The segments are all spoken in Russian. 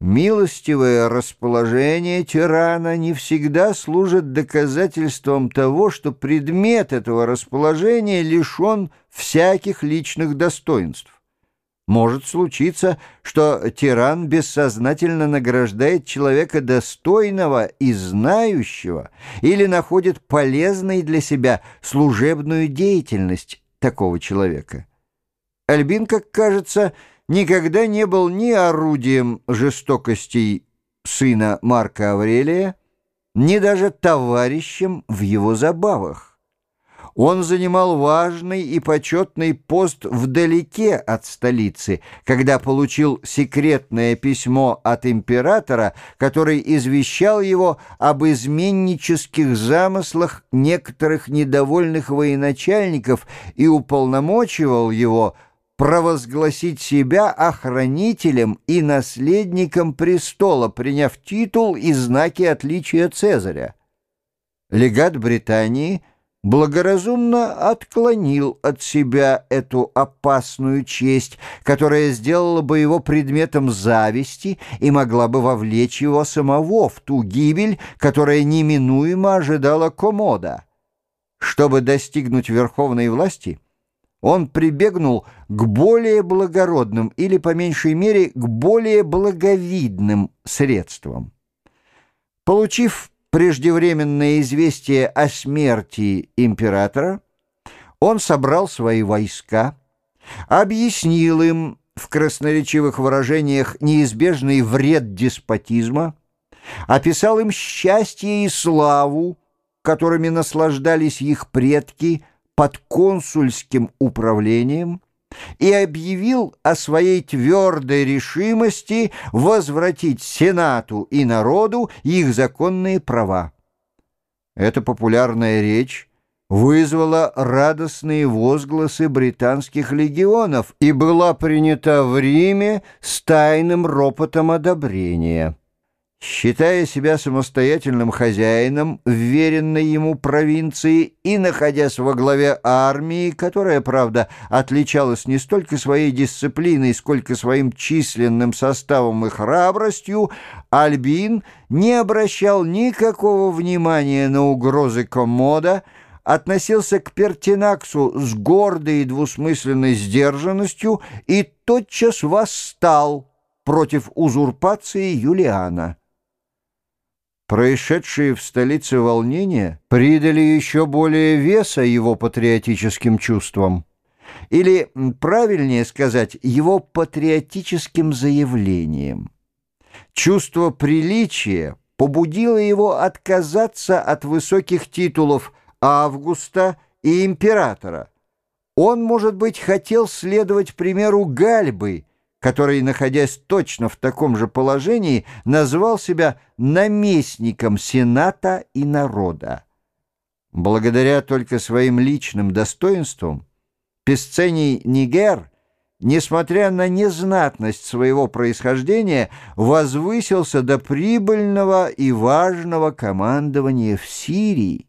Милостивое расположение тирана не всегда служит доказательством того, что предмет этого расположения лишен всяких личных достоинств. Может случиться, что тиран бессознательно награждает человека достойного и знающего или находит полезной для себя служебную деятельность такого человека. Альбин, как кажется, никогда не был ни орудием жестокостей сына Марка Аврелия, ни даже товарищем в его забавах. Он занимал важный и почетный пост вдалеке от столицы, когда получил секретное письмо от императора, который извещал его об изменнических замыслах некоторых недовольных военачальников и уполномочивал его провозгласить себя охранителем и наследником престола, приняв титул и знаки отличия Цезаря. Легат Британии – благоразумно отклонил от себя эту опасную честь, которая сделала бы его предметом зависти и могла бы вовлечь его самого в ту гибель, которая неминуемо ожидала Комода. Чтобы достигнуть верховной власти, он прибегнул к более благородным или, по меньшей мере, к более благовидным средствам. Получив преждевременное известие о смерти императора, он собрал свои войска, объяснил им в красноречивых выражениях неизбежный вред деспотизма, описал им счастье и славу, которыми наслаждались их предки под консульским управлением, и объявил о своей твердой решимости возвратить Сенату и народу их законные права. Эта популярная речь вызвала радостные возгласы британских легионов и была принята в Риме с тайным ропотом одобрения. Считая себя самостоятельным хозяином вверенной ему провинции и находясь во главе армии, которая, правда, отличалась не столько своей дисциплиной, сколько своим численным составом и храбростью, Альбин не обращал никакого внимания на угрозы комода, относился к Пертинаксу с гордой и двусмысленной сдержанностью и тотчас восстал против узурпации Юлиана. Происшедшие в столице волнения придали еще более веса его патриотическим чувствам. Или, правильнее сказать, его патриотическим заявлением. Чувство приличия побудило его отказаться от высоких титулов Августа и императора. Он, может быть, хотел следовать примеру Гальбы – который, находясь точно в таком же положении, назвал себя наместником Сената и народа. Благодаря только своим личным достоинствам Песцений Нигер, несмотря на незнатность своего происхождения, возвысился до прибыльного и важного командования в Сирии,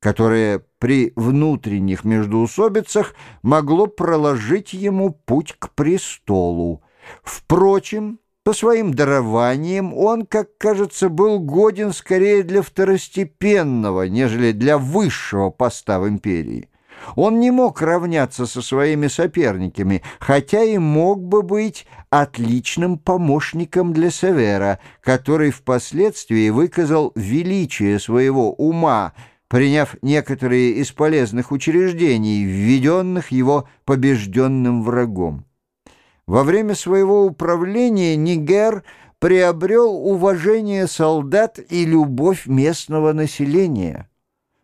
которое при внутренних междоусобицах могло проложить ему путь к престолу. Впрочем, по своим дарованиям он, как кажется, был годен скорее для второстепенного, нежели для высшего поста в империи. Он не мог равняться со своими соперниками, хотя и мог бы быть отличным помощником для Севера, который впоследствии выказал величие своего ума, приняв некоторые из полезных учреждений, введенных его побежденным врагом. Во время своего управления Нигер приобрел уважение солдат и любовь местного населения.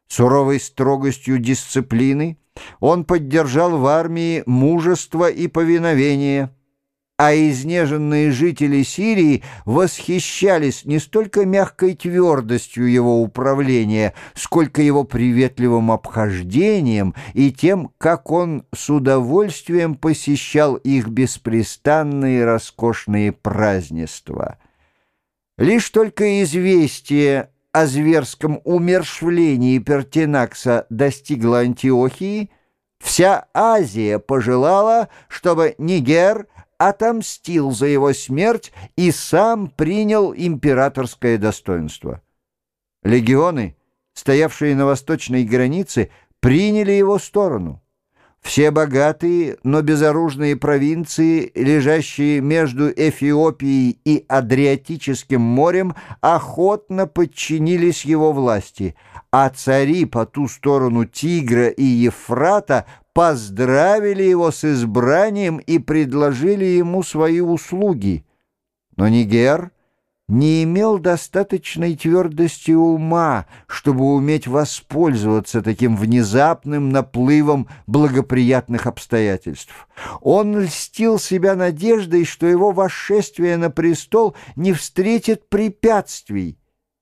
Суровой строгостью дисциплины он поддержал в армии мужество и повиновение – а изнеженные жители Сирии восхищались не столько мягкой твердостью его управления, сколько его приветливым обхождением и тем, как он с удовольствием посещал их беспрестанные роскошные празднества. Лишь только известие о зверском умершвлении Пертинакса достигло Антиохии, вся Азия пожелала, чтобы Нигер – отомстил за его смерть и сам принял императорское достоинство. Легионы, стоявшие на восточной границе, приняли его сторону. Все богатые, но безоружные провинции, лежащие между Эфиопией и Адриатическим морем, охотно подчинились его власти, а цари по ту сторону Тигра и Ефрата поздравили его с избранием и предложили ему свои услуги. Но Нигер не имел достаточной твердости ума, чтобы уметь воспользоваться таким внезапным наплывом благоприятных обстоятельств. Он льстил себя надеждой, что его восшествие на престол не встретит препятствий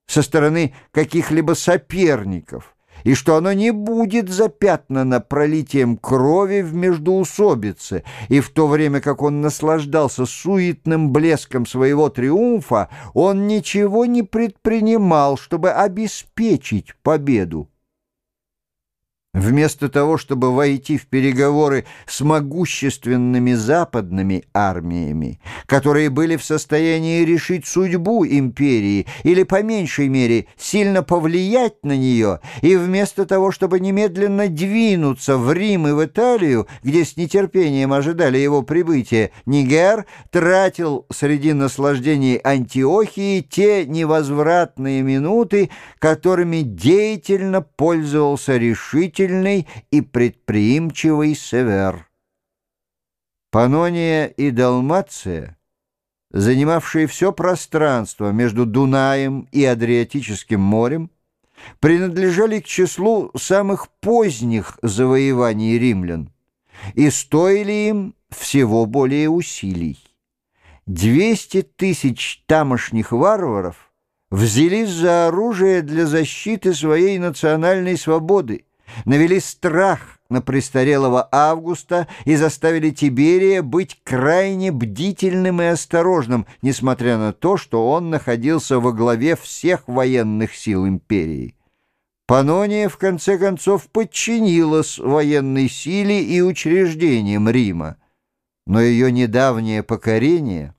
со стороны каких-либо соперников — и что оно не будет запятнано пролитием крови в междоусобице, и в то время как он наслаждался суетным блеском своего триумфа, он ничего не предпринимал, чтобы обеспечить победу. Вместо того, чтобы войти в переговоры с могущественными западными армиями, которые были в состоянии решить судьбу империи или, по меньшей мере, сильно повлиять на нее, и вместо того, чтобы немедленно двинуться в Рим и в Италию, где с нетерпением ожидали его прибытия, Нигер тратил среди наслаждений Антиохии те невозвратные минуты, которыми деятельно пользовался решительно решительный и предприимчивый Север. Панония и Далмация, занимавшие все пространство между Дунаем и Адриатическим морем, принадлежали к числу самых поздних завоеваний римлян и стоили им всего более усилий. 200 тысяч тамошних варваров взялись за оружие для защиты своей национальной свободы, навели страх на престарелого Августа и заставили Тиберия быть крайне бдительным и осторожным, несмотря на то, что он находился во главе всех военных сил империи. Панония, в конце концов, подчинилась военной силе и учреждениям Рима, но ее недавнее покорение,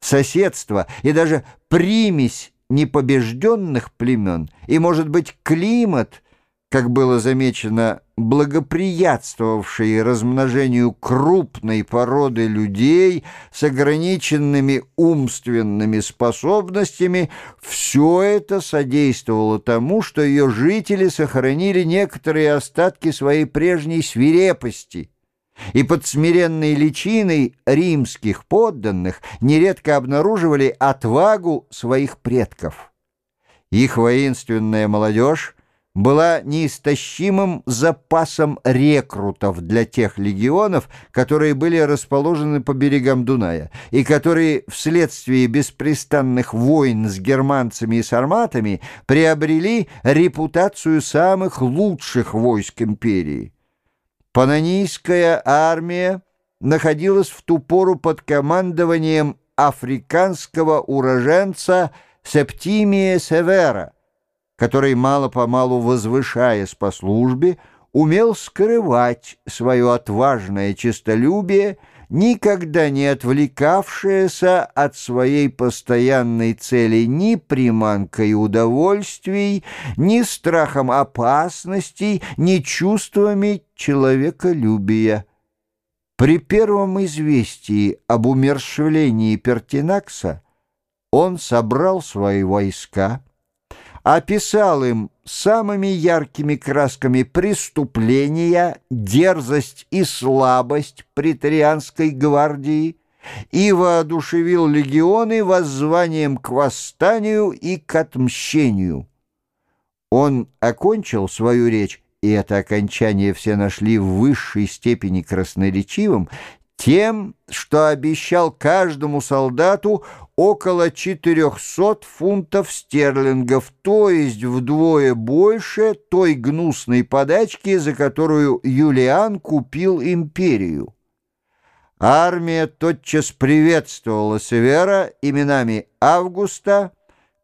соседство и даже примесь непобежденных племен и, может быть, климат – как было замечено, благоприятствовавшие размножению крупной породы людей с ограниченными умственными способностями, все это содействовало тому, что ее жители сохранили некоторые остатки своей прежней свирепости и под смиренной личиной римских подданных нередко обнаруживали отвагу своих предков. Их воинственная молодежь была неистощимым запасом рекрутов для тех легионов, которые были расположены по берегам Дуная, и которые вследствие беспрестанных войн с германцами и сарматами приобрели репутацию самых лучших войск империи. Панонийская армия находилась в ту пору под командованием африканского уроженца Септимия Севера, который, мало-помалу возвышаясь по службе, умел скрывать свое отважное честолюбие, никогда не отвлекавшееся от своей постоянной цели ни приманкой удовольствий, ни страхом опасностей, ни чувствами человеколюбия. При первом известии об умершвлении Пертинакса он собрал свои войска, описал им самыми яркими красками преступления, дерзость и слабость претарианской гвардии и воодушевил легионы воззванием к восстанию и к отмщению. Он окончил свою речь, и это окончание все нашли в высшей степени красноречивым, тем, что обещал каждому солдату около 400 фунтов стерлингов, то есть вдвое больше той гнусной подачки, за которую Юлиан купил империю. Армия тотчас приветствовала Севера именами Августа,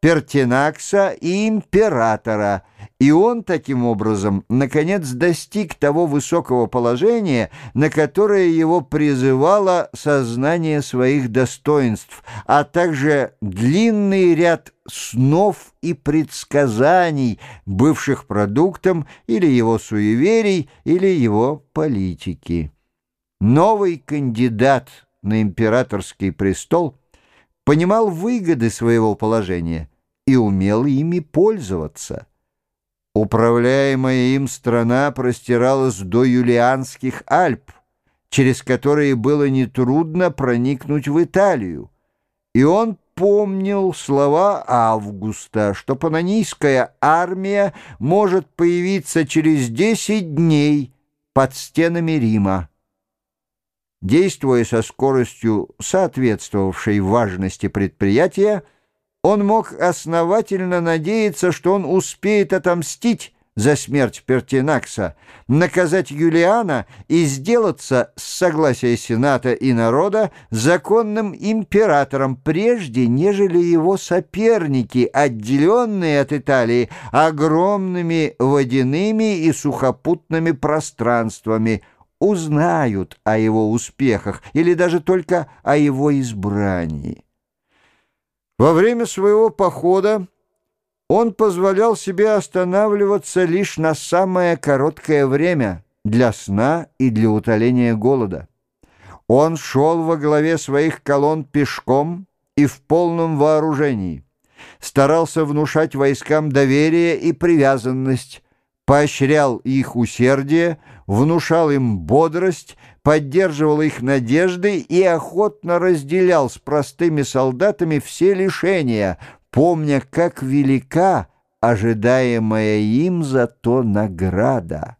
Пертинакса и императора, и он таким образом, наконец, достиг того высокого положения, на которое его призывало сознание своих достоинств, а также длинный ряд снов и предсказаний, бывших продуктом или его суеверий, или его политики. Новый кандидат на императорский престол понимал выгоды своего положения – и умел ими пользоваться. Управляемая им страна простиралась до Юлианских Альп, через которые было нетрудно проникнуть в Италию, и он помнил слова Августа, что панонийская армия может появиться через десять дней под стенами Рима. Действуя со скоростью, соответствовавшей важности предприятия, он мог основательно надеяться, что он успеет отомстить за смерть Пертинакса, наказать Юлиана и сделаться, с согласия Сената и народа, законным императором, прежде нежели его соперники, отделенные от Италии огромными водяными и сухопутными пространствами, узнают о его успехах или даже только о его избрании. Во время своего похода он позволял себе останавливаться лишь на самое короткое время для сна и для утоления голода. Он шел во главе своих колонн пешком и в полном вооружении, старался внушать войскам доверие и привязанность, поощрял их усердие, внушал им бодрость, поддерживал их надежды и охотно разделял с простыми солдатами все лишения, помня, как велика ожидаемая им зато награда.